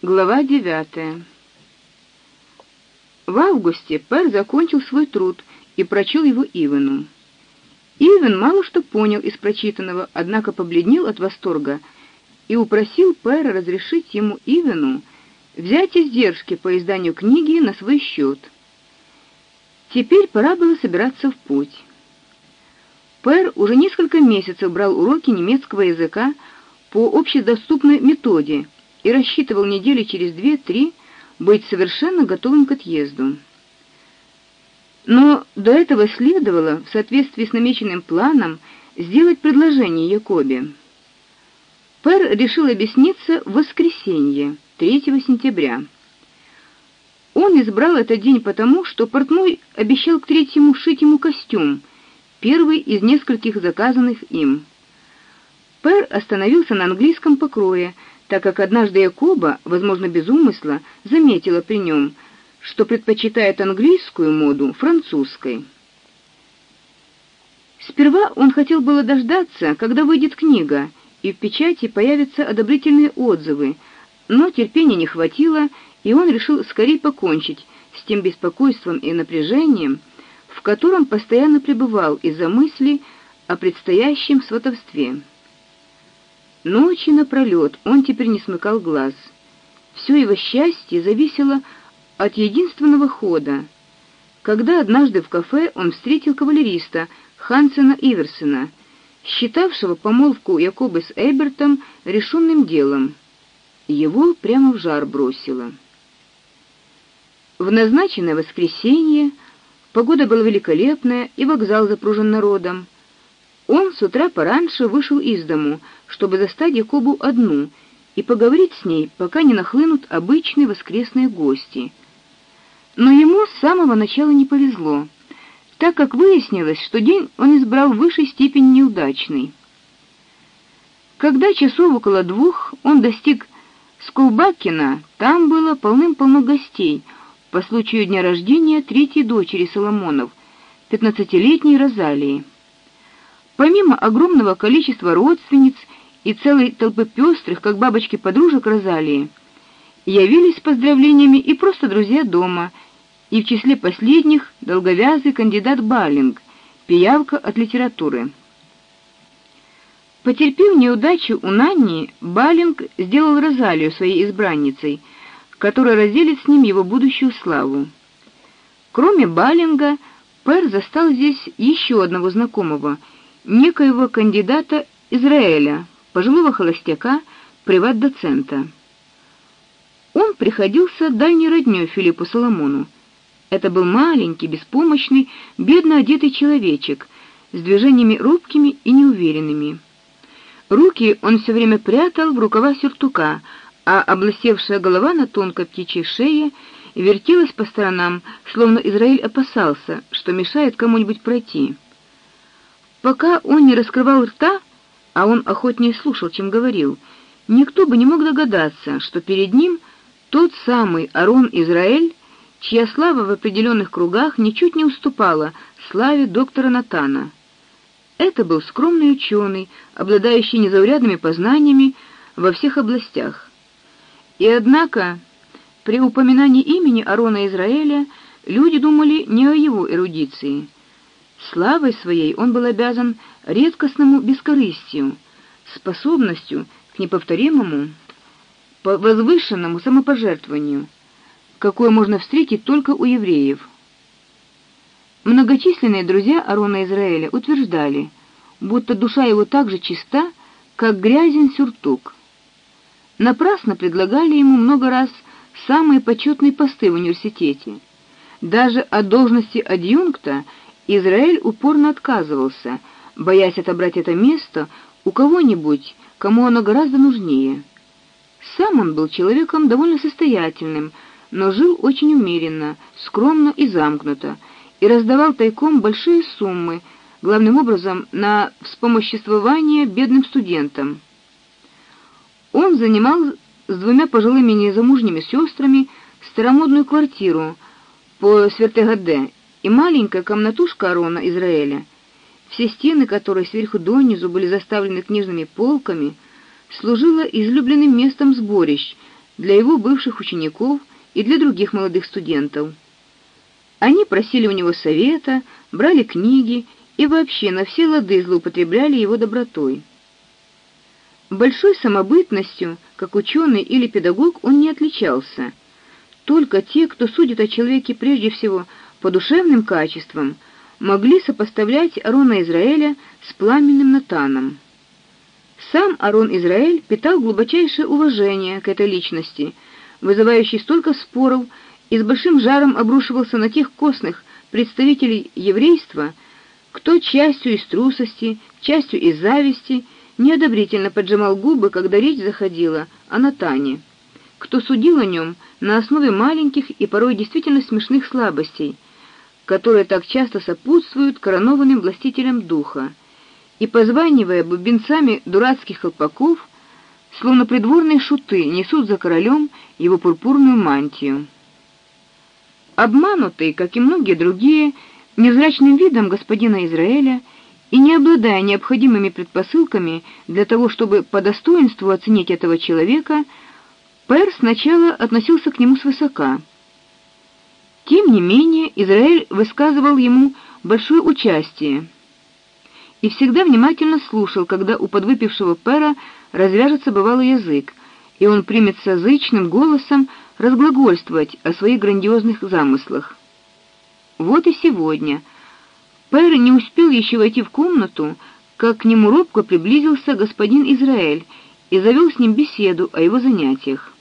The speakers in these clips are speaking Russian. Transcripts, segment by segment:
Глава девятая. В августе Пер закончил свой труд и прочел его Ивену. Ивен мало что понял из прочитанного, однако побледнел от восторга и упросил Пера разрешить ему Ивену взять издержки по изданию книги на свой счет. Теперь пора было собираться в путь. Пер уже несколько месяцев брал уроки немецкого языка по общедоступной методе и рассчитывал недели через две-три быть совершенно готовым к отъезду. Но до этого следовало, в соответствии с намеченным планом, сделать предложение Якобе. Пер решил объясниться в воскресенье, 3 сентября. Он избрал этот день потому, что портной обещал к третьему шить ему костюм, первый из нескольких заказанных им. Пер остановился на английском покрое, так как однажды Якоба, возможно, без умысла, заметила при нем, что предпочитает английскую моду французской. Сперва он хотел было дождаться, когда выйдет книга, и в печати появятся одобрительные отзывы, но терпения не хватило, и он решил скорее покончить с тем беспокойством и напряжением, в котором постоянно пребывал из-за мысли о предстоящем сватовстве. Ночи напролет он теперь не смыкал глаз. Все его счастье зависело от единственного хода. Когда однажды в кафе он встретил кавалериста Хансена Иверсена, считавшего помолвку Якоба с Эйбертом решенным делом. Его прямо в жар бросило. В назначенное воскресенье погода была великолепная, и вокзал запружен народом. Он с утра пораньше вышел из дому, чтобы застать Якобу одну и поговорить с ней, пока не нахлынут обычные воскресные гости. Но ему с самого начала не повезло, так как выяснилось, что день он избрал в высшей степени неудачный. Когда часов около двух он достиг Скулбакина, там было полным-полно гостей по случаю дня рождения третьей дочери Соломонов, пятнадцатилетней Розалии. Помимо огромного количества родственниц и целой толпы пестрых, как бабочки подружек Розалии, явились с поздравлениями и просто друзья дома, и в числе последних долговязый кандидат Балинг, пиявка от литературы. Потерпев неудачу у Нанни, Балинг сделал Розалию своей избранницей, которая разделит с ним его будущую славу. Кроме Балинга, Пер застал здесь еще одного знакомого — некоего кандидата Израиля, пожилого холостяка, приват-доцента. Он приходился дальней роднёй Филиппу Соломону. Это был маленький, беспомощный, бедно одетый человечек с движениями робкими и неуверенными. Руки он все время прятал в рукава сюртука, а облысевшая голова на тонкой птичьей шее вертелась по сторонам, словно Израиль опасался, что мешает кому-нибудь пройти. Пока он не раскрывал рта, а он охотнее слушал, чем говорил, никто бы не мог догадаться, что перед ним тот самый Арон Израиль, чья слава в определенных кругах ничуть не уступала славе доктора Натана. Это был скромный ученый, обладающий незаурядными познаниями во всех областях. И однако при упоминании имени Арона Израиля люди думали не о его эрудиции, Славой своей он был обязан редкостному бескорыстию, способностью к неповторимому, возвышенному самопожертвованию, какое можно встретить только у евреев. Многочисленные друзья Арона Израиля утверждали, будто душа его так же чиста, как грязен сюртук. Напрасно предлагали ему много раз самые почетные посты в университете. Даже от должности адъюнкта Израиль упорно отказывался, боясь отобрать это место у кого-нибудь, кому оно гораздо нужнее. Сам он был человеком довольно состоятельным, но жил очень умеренно, скромно и замкнуто, и раздавал тайком большие суммы, главным образом на вспомоществование бедным студентам. Он занимал с двумя пожилыми незамужними сестрами старомодную квартиру по Свертегаде и маленькая комнатушка Арона Израиля, все стены которой сверху донизу были заставлены книжными полками, служила излюбленным местом сборищ для его бывших учеников и для других молодых студентов. Они просили у него совета, брали книги и вообще на все лады злоупотребляли его добротой. Большой самобытностью, как ученый или педагог, он не отличался. Только те, кто судит о человеке прежде всего по душевным качествам, могли сопоставлять Арона Израиля с пламенным Натаном. Сам Арон Израиль питал глубочайшее уважение к этой личности, вызывающей столько споров и с большим жаром обрушивался на тех костных представителей еврейства, кто частью из трусости, частью из зависти неодобрительно поджимал губы, когда речь заходила о Натане, кто судил о нем на основе маленьких и порой действительно смешных слабостей, которые так часто сопутствуют коронованным властителям духа, и позванивая бубенцами дурацких колпаков, словно придворные шуты несут за королем его пурпурную мантию. Обманутый, как и многие другие, невзрачным видом господина Израиля и не обладая необходимыми предпосылками для того, чтобы по достоинству оценить этого человека, Пер сначала относился к нему свысока. Тем не менее, Израиль высказывал ему большое участие и всегда внимательно слушал, когда у подвыпившего Пера развяжется бывалый язык, и он примется зычным голосом разглагольствовать о своих грандиозных замыслах. Вот и сегодня Пэр не успел еще войти в комнату, как к нему робко приблизился господин Израиль и завел с ним беседу о его занятиях.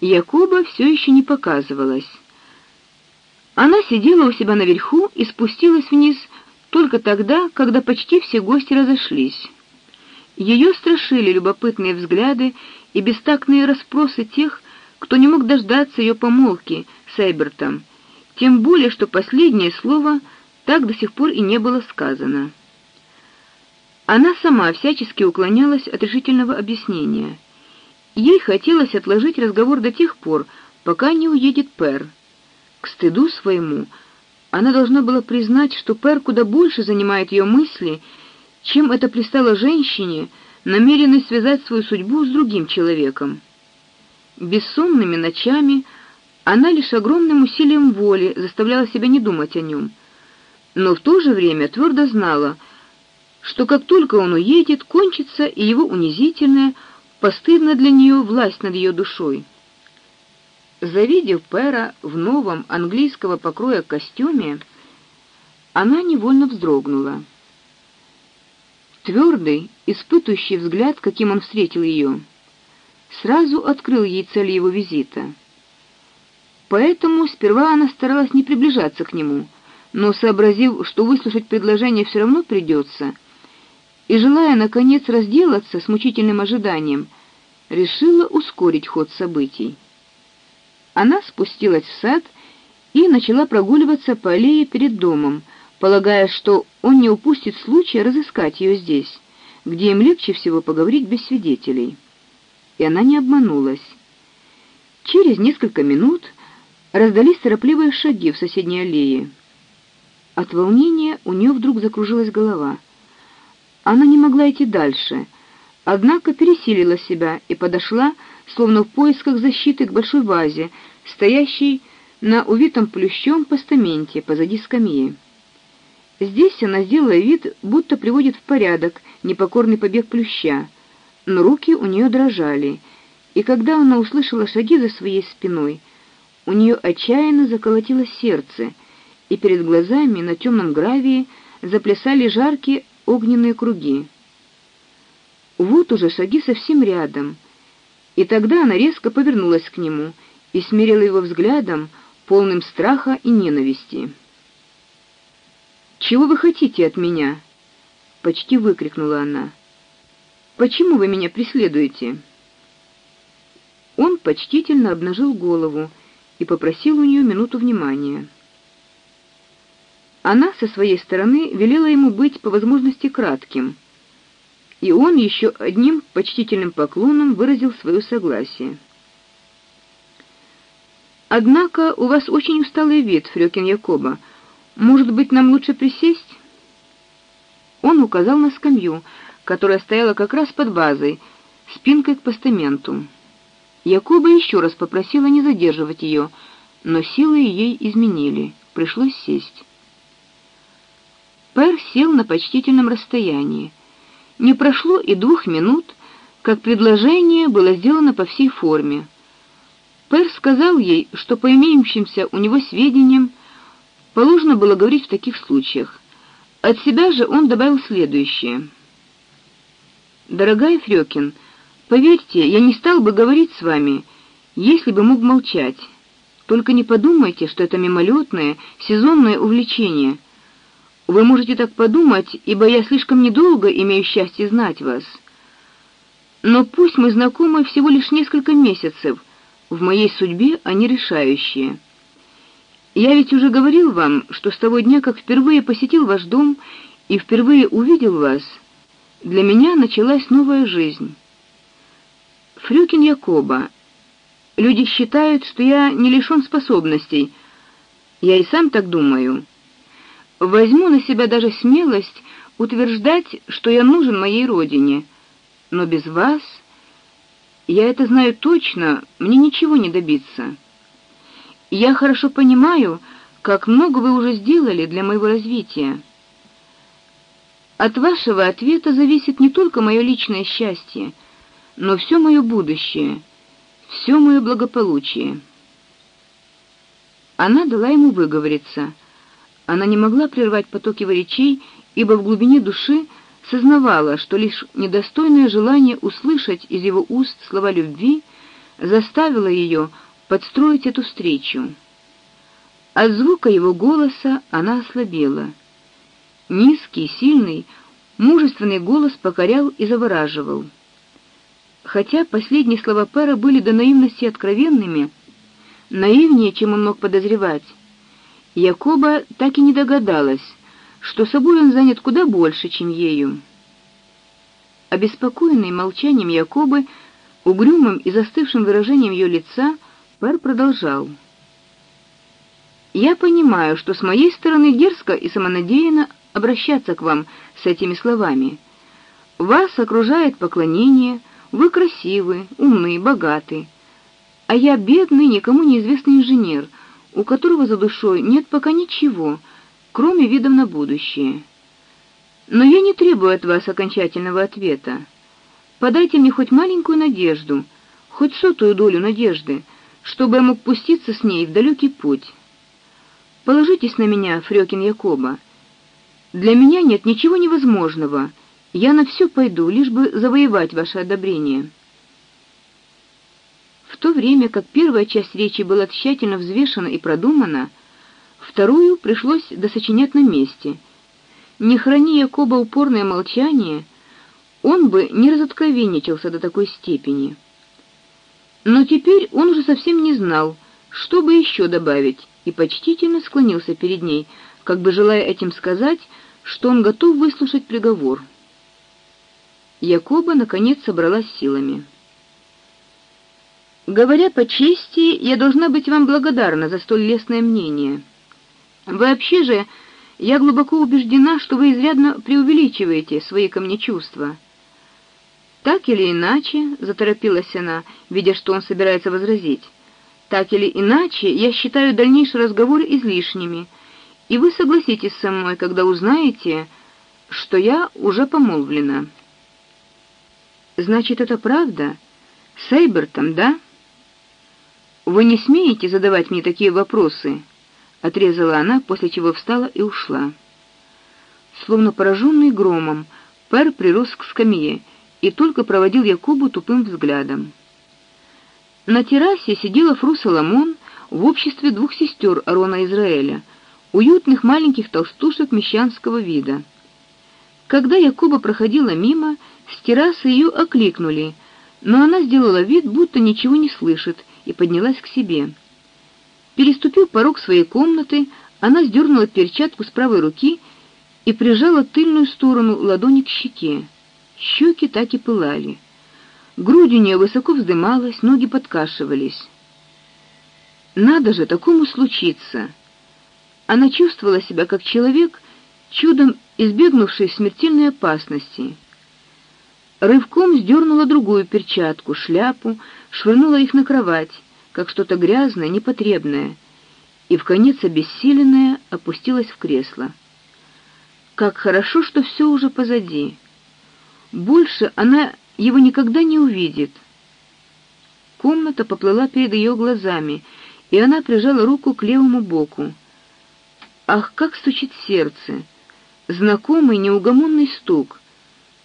Якоба все еще не показывалась. Она сидела у себя наверху и спустилась вниз только тогда, когда почти все гости разошлись. Ее страшили любопытные взгляды и бестактные расспросы тех, кто не мог дождаться ее помолвки с Эйбертом, тем более что последнее слово так до сих пор и не было сказано. Она сама всячески уклонялась от решительного объяснения. Ей хотелось отложить разговор до тех пор, пока не уедет Пер. Стыду своему она должна была признать, что Пер куда больше занимает ее мысли, чем это пристало женщине, намеренной связать свою судьбу с другим человеком. Бессонными ночами она лишь огромным усилием воли заставляла себя не думать о нем, но в то же время твердо знала, что как только он уедет, кончится и его унизительная, постыдная для нее власть над ее душой. Завидев Пера в новом английского покроя костюме, она невольно вздрогнула. Твердый, испытующий взгляд, каким он встретил ее, сразу открыл ей цель его визита. Поэтому сперва она старалась не приближаться к нему, но сообразив, что выслушать предложение все равно придется, и желая наконец разделаться с мучительным ожиданием, решила ускорить ход событий. Она спустилась в сад и начала прогуливаться по аллее перед домом, полагая, что он не упустит случая разыскать ее здесь, где им легче всего поговорить без свидетелей. И она не обманулась. Через несколько минут раздались торопливые шаги в соседней аллее. От волнения у нее вдруг закружилась голова. Она не могла идти дальше, однако пересилила себя и подошла, словно в поисках защиты к большой вазе, стоящей на увитом плющом постаменте позади скамьи. Здесь она сделала вид, будто приводит в порядок непокорный побег плюща, но руки у нее дрожали, и когда она услышала шаги за своей спиной, у нее отчаянно заколотилось сердце, и перед глазами на темном гравии заплясали жаркие огненные круги. Вот уже шаги совсем рядом, и тогда она резко повернулась к нему и смирила его взглядом, полным страха и ненависти. «Чего вы хотите от меня?» — почти выкрикнула она. «Почему вы меня преследуете?» Он почтительно обнажил голову и попросил у нее минуту внимания. Она со своей стороны велела ему быть по возможности кратким, и он еще одним почтительным поклоном выразил свое согласие. Однако у вас очень усталый вид, Фрёкин Якоба. Может быть, нам лучше присесть? Он указал на скамью, которая стояла как раз под вазой, спинкой к постаменту. Якоба еще раз попросила не задерживать ее, но силы ей изменили. Пришлось сесть. Пер сел на почтительном расстоянии. Не прошло и двух минут, как предложение было сделано по всей форме. Пер сказал ей, что по имеющимся у него сведениям положено было говорить в таких случаях. От себя же он добавил следующее: Дорогая Фрёкин, поверьте, я не стал бы говорить с вами, если бы мог молчать. Только не подумайте, что это мимолетное, сезонное увлечение. Вы можете так подумать, ибо я слишком недолго имею счастье знать вас. Но пусть мы знакомы всего лишь несколько месяцев, в моей судьбе они решающие. Я ведь уже говорил вам, что с того дня, как впервые посетил ваш дом и впервые увидел вас, для меня началась новая жизнь. Фрюкин Якоба. Люди считают, что я не лишен способностей. Я и сам так думаю. Возьму на себя даже смелость утверждать, что я нужен моей родине. Но без вас, я это знаю точно, мне ничего не добиться. Я хорошо понимаю, как много вы уже сделали для моего развития. От вашего ответа зависит не только мое личное счастье, но все мое будущее, все мое благополучие. Она дала ему выговориться. Она не могла прервать поток его речей, ибо в глубине души сознавала, что лишь недостойное желание услышать из его уст слова любви заставило ее подстроить эту встречу. От звука его голоса она ослабела. Низкий, сильный, мужественный голос покорял и завораживал. Хотя последние слова Пэра были до наивности откровенными, наивнее, чем он мог подозревать, Якоба так и не догадалась, что собой он занят куда больше, чем ею. Обеспокоенный молчанием Якобы, угрюмым и застывшим выражением ее лица, Пэр продолжал: Я понимаю, что с моей стороны дерзко и самонадеянно обращаться к вам с этими словами. Вас окружает поклонение, вы красивы, умны, богаты. А я бедный, никому неизвестный инженер, у которого за душой нет пока ничего, кроме видов на будущее. Но я не требую от вас окончательного ответа. Подайте мне хоть маленькую надежду, хоть сотую долю надежды, чтобы я мог пуститься с ней в далекий путь. Положитесь на меня, Фрёкин Якоба. Для меня нет ничего невозможного. Я на все пойду, лишь бы завоевать ваше одобрение. В то время как первая часть речи была тщательно взвешена и продумана, вторую пришлось досочинять на месте. Не храни Якоба упорное молчание, он бы не разоткровенничался до такой степени. Но теперь он уже совсем не знал, что бы еще добавить, и почтительно склонился перед ней, как бы желая этим сказать, что он готов выслушать приговор. Якоба наконец собралась силами. Говоря по чести, я должна быть вам благодарна за столь лестное мнение. Вообще же, я глубоко убеждена, что вы изрядно преувеличиваете свои ко мне чувства. Так или иначе, заторопилась она, видя, что он собирается возразить. Так или иначе, я считаю дальнейшие разговоры излишними и вы согласитесь со мной, когда узнаете, что я уже помолвлена. Значит, это правда? С Эйбертом, да? Вы не смеете задавать мне такие вопросы, отрезала она, после чего встала и ушла. Словно пораженный громом, Пер прирос к скамье и только проводил Якубу тупым взглядом. На террасе сидела Фру Соломон в обществе двух сестер Арона Израиля — уютных маленьких толстушек мещанского вида. Когда Якуба проходила мимо, с террасы ее окликнули, но она сделала вид, будто ничего не слышит, и поднялась к себе. Переступив порог своей комнаты, она сдернула перчатку с правой руки и прижала тыльную сторону ладони к щеке. Щеки так и пылали. Грудь у нее высоко вздымалась, ноги подкашивались. Надо же такому случиться. Она чувствовала себя как человек, чудом избегнувший смертельной опасности. Рывком сдернула другую перчатку, шляпу, швырнула их на кровать, как что-то грязное, непотребное, и в конец обессиленная опустилась в кресло. Как хорошо, что все уже позади. Больше она его никогда не увидит. Комната поплыла перед ее глазами, и она прижала руку к левому боку. Ах, как стучит сердце! Знакомый неугомонный стук.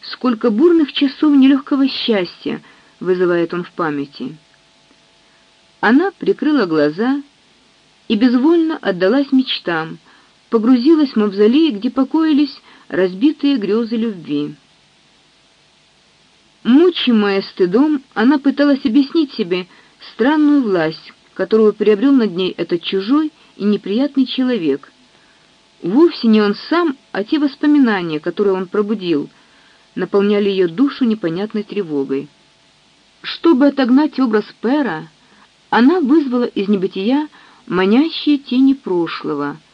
Сколько бурных часов нелегкого счастья вызывает он в памяти. Она прикрыла глаза и безвольно отдалась мечтам, погрузилась в мавзолей, где покоились разбитые грезы любви. Мучимая стыдом, она пыталась объяснить себе странную власть, которую приобрел над ней этот чужой и неприятный человек. Вовсе не он сам, а те воспоминания, которые он пробудил, наполняли ее душу непонятной тревогой. Чтобы отогнать образ Пера, она вызвала из небытия манящие тени прошлого —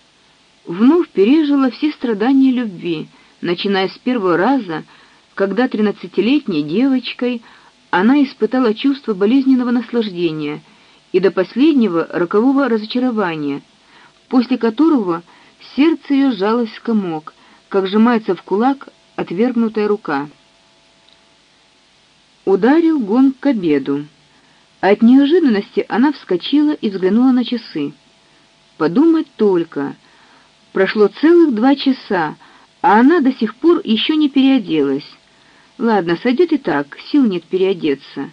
вновь пережила все страдания любви, начиная с первого раза, когда тринадцатилетней девочкой она испытала чувство болезненного наслаждения и до последнего рокового разочарования, после которого сердце ее сжалось в комок, как сжимается в кулак отвергнутая рука. Ударил гонг к обеду. От неожиданности она вскочила и взглянула на часы. Подумать только — Прошло целых два часа, а она до сих пор еще не переоделась. Ладно, сойдет и так, сил нет переодеться.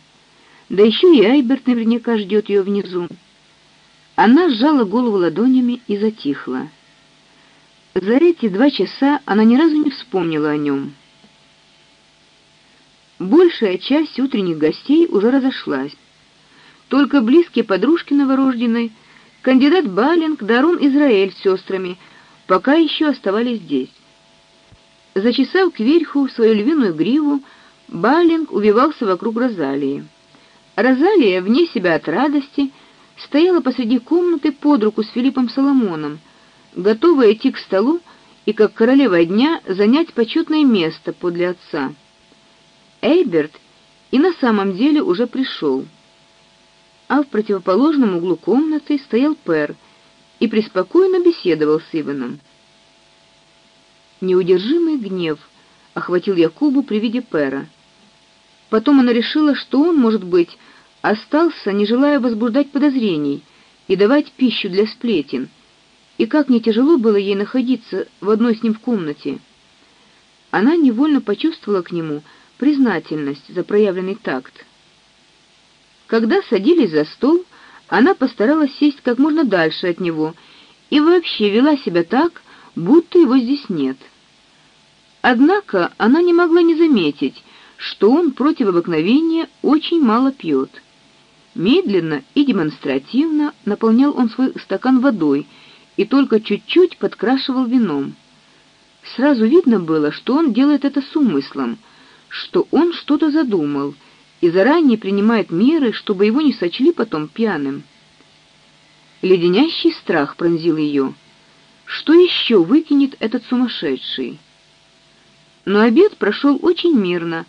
Да еще и Айберт наверняка ждет ее внизу. Она сжала голову ладонями и затихла. За эти два часа она ни разу не вспомнила о нем. Большая часть утренних гостей уже разошлась. Только близкие подружки новорожденной, кандидат Балинг, Дарун Израиль с сестрами — пока еще оставались здесь. Зачесав кверху свою львиную гриву, Балинг увивался вокруг Розалии. Розалия, вне себя от радости, стояла посреди комнаты под руку с Филиппом Соломоном, готовая идти к столу и, как королева дня, занять почетное место подле отца. Эйберт и на самом деле уже пришел. А в противоположном углу комнаты стоял Пер — и преспокойно беседовал с Иваном. Неудержимый гнев охватил Якубу при виде Пера. Потом она решила, что он, может быть, остался, не желая возбуждать подозрений и давать пищу для сплетен. И как не тяжело было ей находиться в одной с ним в комнате. Она невольно почувствовала к нему признательность за проявленный такт. Когда садились за стол, она постаралась сесть как можно дальше от него и вообще вела себя так, будто его здесь нет. Однако она не могла не заметить, что он против обыкновения очень мало пьет. Медленно и демонстративно наполнял он свой стакан водой и только чуть-чуть подкрашивал вином. Сразу видно было, что он делает это с умыслом, что он что-то задумал — и заранее принимает меры, чтобы его не сочли потом пьяным. Леденящий страх пронзил ее. Что еще выкинет этот сумасшедший? Но обед прошел очень мирно,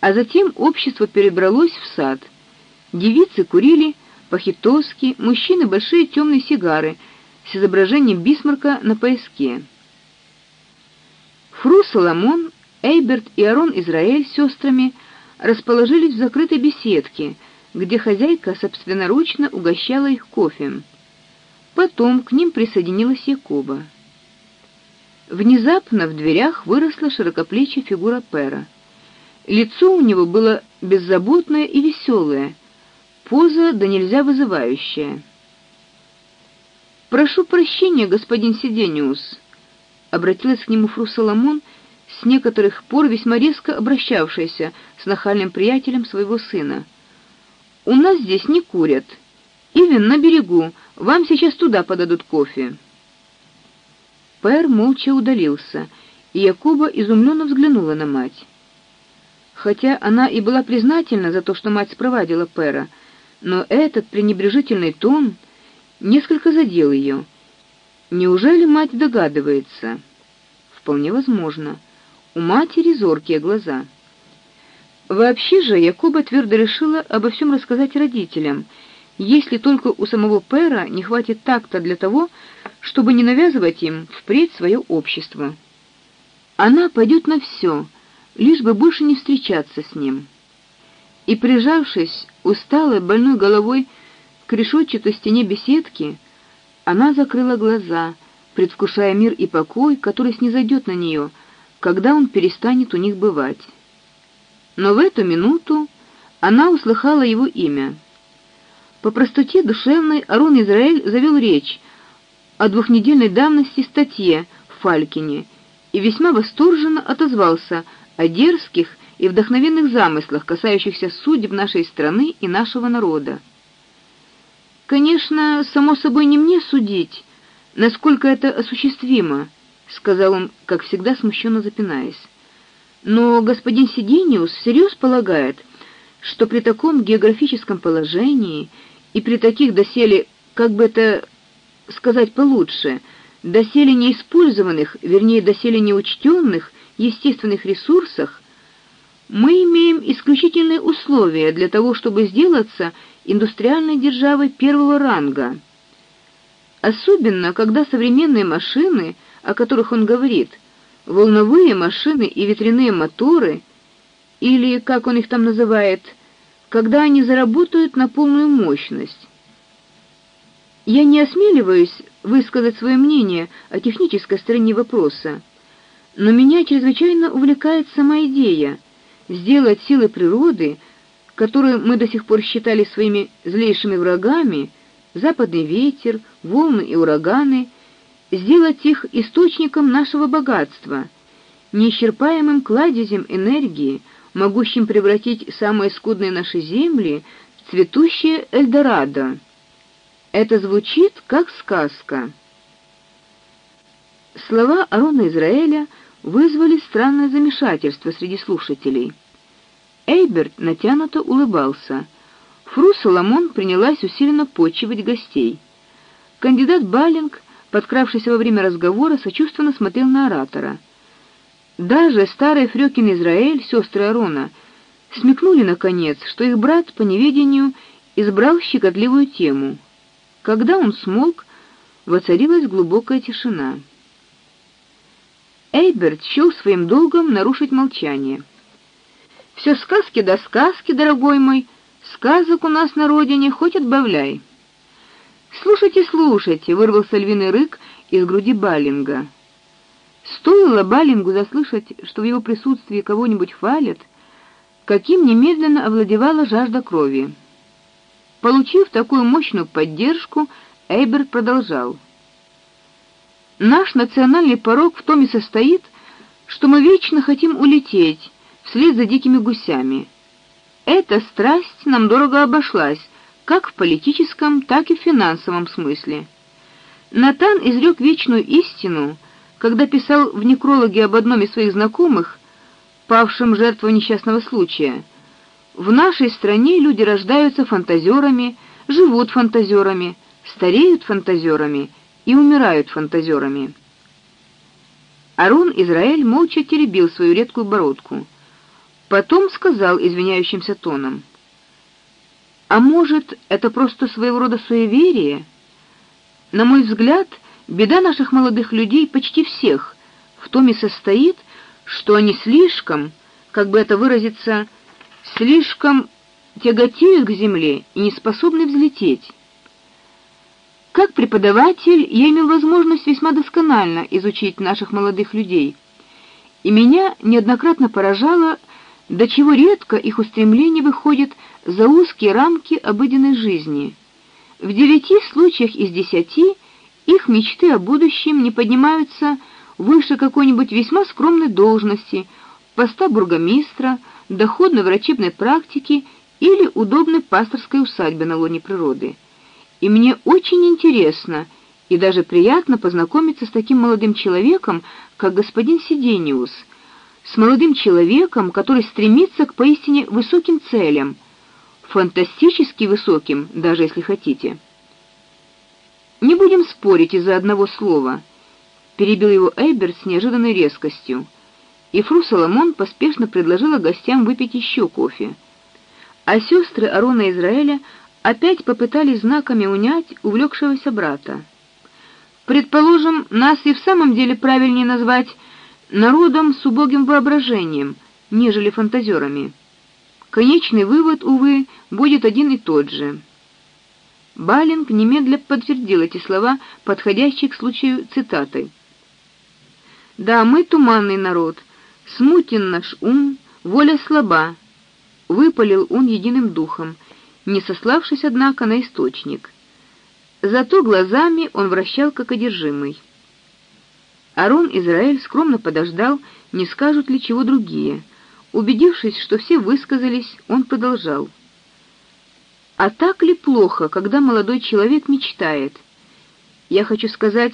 а затем общество перебралось в сад. Девицы курили пахитоски, мужчины большие темные сигары с изображением Бисмарка на пояске. Фру Соломон, Эйберт и Арон Израиль с сестрами – расположились в закрытой беседке, где хозяйка собственноручно угощала их кофе. Потом к ним присоединилась Якоба. Внезапно в дверях выросла широкоплечья фигура Пера. Лицо у него было беззаботное и веселое, поза да нельзя вызывающая. Прошу прощения, господин Сидениус, обратилась к нему фру Соломон с некоторых пор весьма резко обращавшаяся с нахальным приятелем своего сына. У нас здесь не курят. Ивен на берегу. Вам сейчас туда подадут кофе. Пэр молча удалился, и Якуба изумленно взглянула на мать. Хотя она и была признательна за то, что мать спровадила Пэра, но этот пренебрежительный тон несколько задел ее. Неужели мать догадывается? Вполне возможно. У матери зоркие глаза. Вообще же Якоба твердо решила обо всем рассказать родителям, если только у самого Пера не хватит такта для того, чтобы не навязывать им впредь свое общество. Она пойдет на все, лишь бы больше не встречаться с ним. И прижавшись усталой больной головой к решетчатой стене беседки, она закрыла глаза, предвкушая мир и покой, который снизойдет на нее, когда он перестанет у них бывать. Но в эту минуту она услыхала его имя. По простоте душевной Арон Израиль завел речь о двухнедельной давности статье в Фалькине и весьма восторженно отозвался о дерзких и вдохновенных замыслах, касающихся судеб нашей страны и нашего народа. Конечно, само собой не мне судить, насколько это осуществимо, сказал он, как всегда смущенно запинаясь. Но господин Сидениус всерьез полагает, что при таком географическом положении и при таких доселе, как бы это сказать получше, доселе неиспользованных, вернее, доселе неучтенных естественных ресурсах, мы имеем исключительные условия для того, чтобы сделаться индустриальной державой первого ранга. Особенно, когда современные машины, о которых он говорит, волновые машины и ветряные моторы, или как он их там называет, когда они заработают на полную мощность. Я не осмеливаюсь высказать свое мнение о технической стороне вопроса, но меня чрезвычайно увлекает сама идея сделать силы природы, которые мы до сих пор считали своими злейшими врагами, западный ветер, волны и ураганы, сделать их источником нашего богатства, неисчерпаемым кладезем энергии, могущим превратить самые скудные наши земли в цветущее Эльдорадо. Это звучит как сказка. Слова Арона Израиля вызвали странное замешательство среди слушателей. Эйберт натянуто улыбался. Фру Соломон принялась усиленно почивать гостей. Кандидат Балинг подкравшись во время разговора, сочувственно смотрел на оратора. Даже старый Фрёкин Израиль, сестры Арона, смекнули наконец, что их брат по неведению избрал щекотливую тему. Когда он смолк, воцарилась глубокая тишина. Эйберт счел своим долгом нарушить молчание. Все сказки да сказки, дорогой мой, сказок у нас на родине хоть отбавляй. Слушайте, слушайте, вырвался львиный рык из груди Балинга. Стоило Балингу заслышать, что в его присутствии кого-нибудь хвалят, каким немедленно овладевала жажда крови. Получив такую мощную поддержку, Эйберт продолжал: Наш национальный порок в том и состоит, что мы вечно хотим улететь вслед за дикими гусями. Эта страсть нам дорого обошлась, как в политическом, так и в финансовом смысле. Натан изрек вечную истину, когда писал в некрологе об одном из своих знакомых, павшем жертвой несчастного случая. В нашей стране люди рождаются фантазерами, живут фантазерами, стареют фантазерами и умирают фантазерами. Арон Израиль молча теребил свою редкую бородку. Потом сказал извиняющимся тоном: а может, это просто своего рода суеверие? На мой взгляд, беда наших молодых людей почти всех в том и состоит, что они слишком, как бы это выразиться, слишком тяготеют к земле и не способны взлететь. Как преподаватель я имел возможность весьма досконально изучить наших молодых людей, и меня неоднократно поражало, до чего редко их устремления выходят за узкие рамки обыденной жизни. В девяти случаях из десяти их мечты о будущем не поднимаются выше какой-нибудь весьма скромной должности, поста бургомистра, доходной врачебной практики или удобной пасторской усадьбы на лоне природы. И мне очень интересно и даже приятно познакомиться с таким молодым человеком, как господин Сидениус, с молодым человеком, который стремится к поистине высоким целям фантастически высоким, даже если хотите. Не будем спорить из-за одного слова, перебил его Эйберт с неожиданной резкостью. и фру Соломон поспешно предложила гостям выпить еще кофе. А сестры Арона Израиля опять попытались знаками унять увлекшегося брата. Предположим, нас и в самом деле правильнее назвать народом с убогим воображением, нежели фантазерами. Конечный вывод, увы, будет один и тот же. Балинг немедля подтвердил эти слова, подходящие к случаю цитатой. Да, мы туманный народ, смутен наш ум, воля слаба, выпалил он единым духом, не сославшись однако на источник. Зато глазами он вращал как одержимый. Арон Израиль скромно подождал, не скажут ли чего другие. Убедившись, что все высказались, он продолжал: А так ли плохо, когда молодой человек мечтает? Я хочу сказать,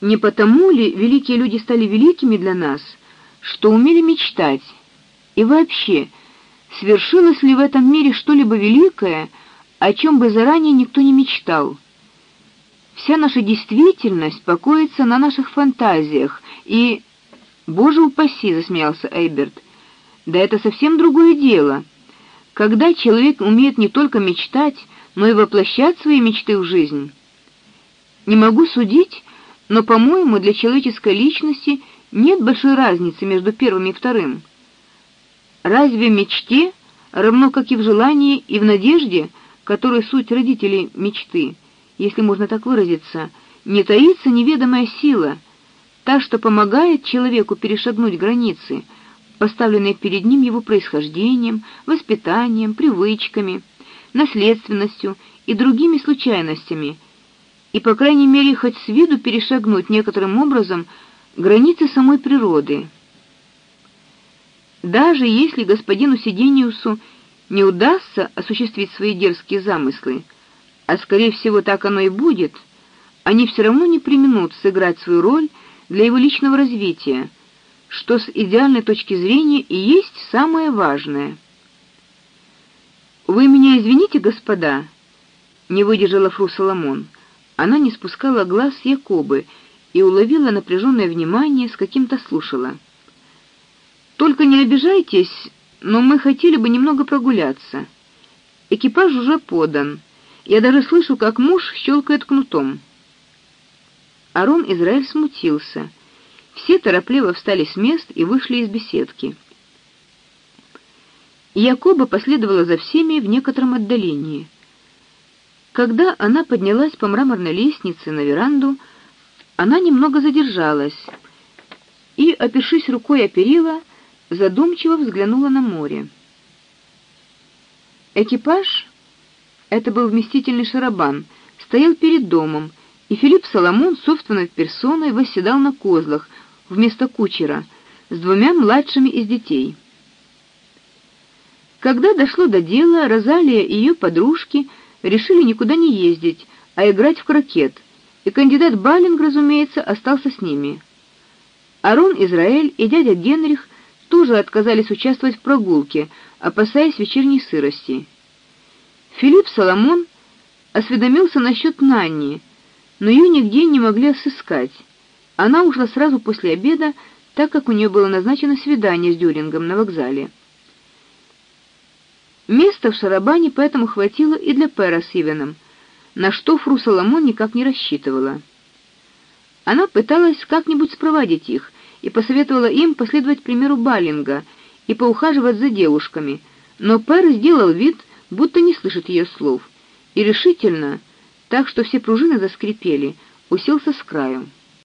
не потому ли великие люди стали великими для нас, что умели мечтать? И вообще, свершилось ли в этом мире что-либо великое, о чем бы заранее никто не мечтал? Вся наша действительность покоится на наших фантазиях, и Боже упаси, засмеялся Эйберт. Да это совсем другое дело. Когда человек умеет не только мечтать, но и воплощать свои мечты в жизнь. Не могу судить, но, по-моему, для человеческой личности нет большой разницы между первым и вторым. Разве мечте, равно как и в желании и в надежде, которые суть родителей мечты, если можно так выразиться, не таится неведомая сила, та, что помогает человеку перешагнуть границы, поставленные перед ним его происхождением, воспитанием, привычками, наследственностью и другими случайностями, и по крайней мере хоть с виду перешагнуть некоторым образом границы самой природы. Даже если господину Сидениусу не удастся осуществить свои дерзкие замыслы, а скорее всего так оно и будет, они все равно не преминут сыграть свою роль для его личного развития, что с идеальной точки зрения и есть самое важное. Вы меня извините, господа, не выдержала фру Соломон. Она не спускала глаз с Якобы и уловила напряженное внимание, с каким-то слушала. Только не обижайтесь, но мы хотели бы немного прогуляться. Экипаж уже подан. Я даже слышу, как муж щелкает кнутом. Арон Израиль смутился. Все торопливо встали с мест и вышли из беседки. Якоба последовала за всеми в некотором отдалении. Когда она поднялась по мраморной лестнице на веранду, она немного задержалась и, опершись рукой о перила, задумчиво взглянула на море. Экипаж это был вместительный шарабан, стоял перед домом, и Филипп Соломон собственной персоной восседал на козлах вместо кучера с двумя младшими из детей. Когда дошло до дела, Розалия и ее подружки решили никуда не ездить, а играть в крокет, и кандидат Балинг, разумеется, остался с ними. Арон Израиль и дядя Генрих тоже отказались участвовать в прогулке, опасаясь вечерней сырости. Филипп Соломон осведомился насчет Нанни, но ее нигде не могли сыскать. Она ушла сразу после обеда, так как у нее было назначено свидание с Дюрингом на вокзале. Места в шарабане поэтому хватило и для Пэра с Ивеном, на что Фру Соломон никак не рассчитывала. Она пыталась как-нибудь спровадить их и посоветовала им последовать примеру Баллинга и поухаживать за девушками, но Пэр сделал вид, будто не слышит ее слов, и решительно, так что все пружины заскрипели, уселся с краю.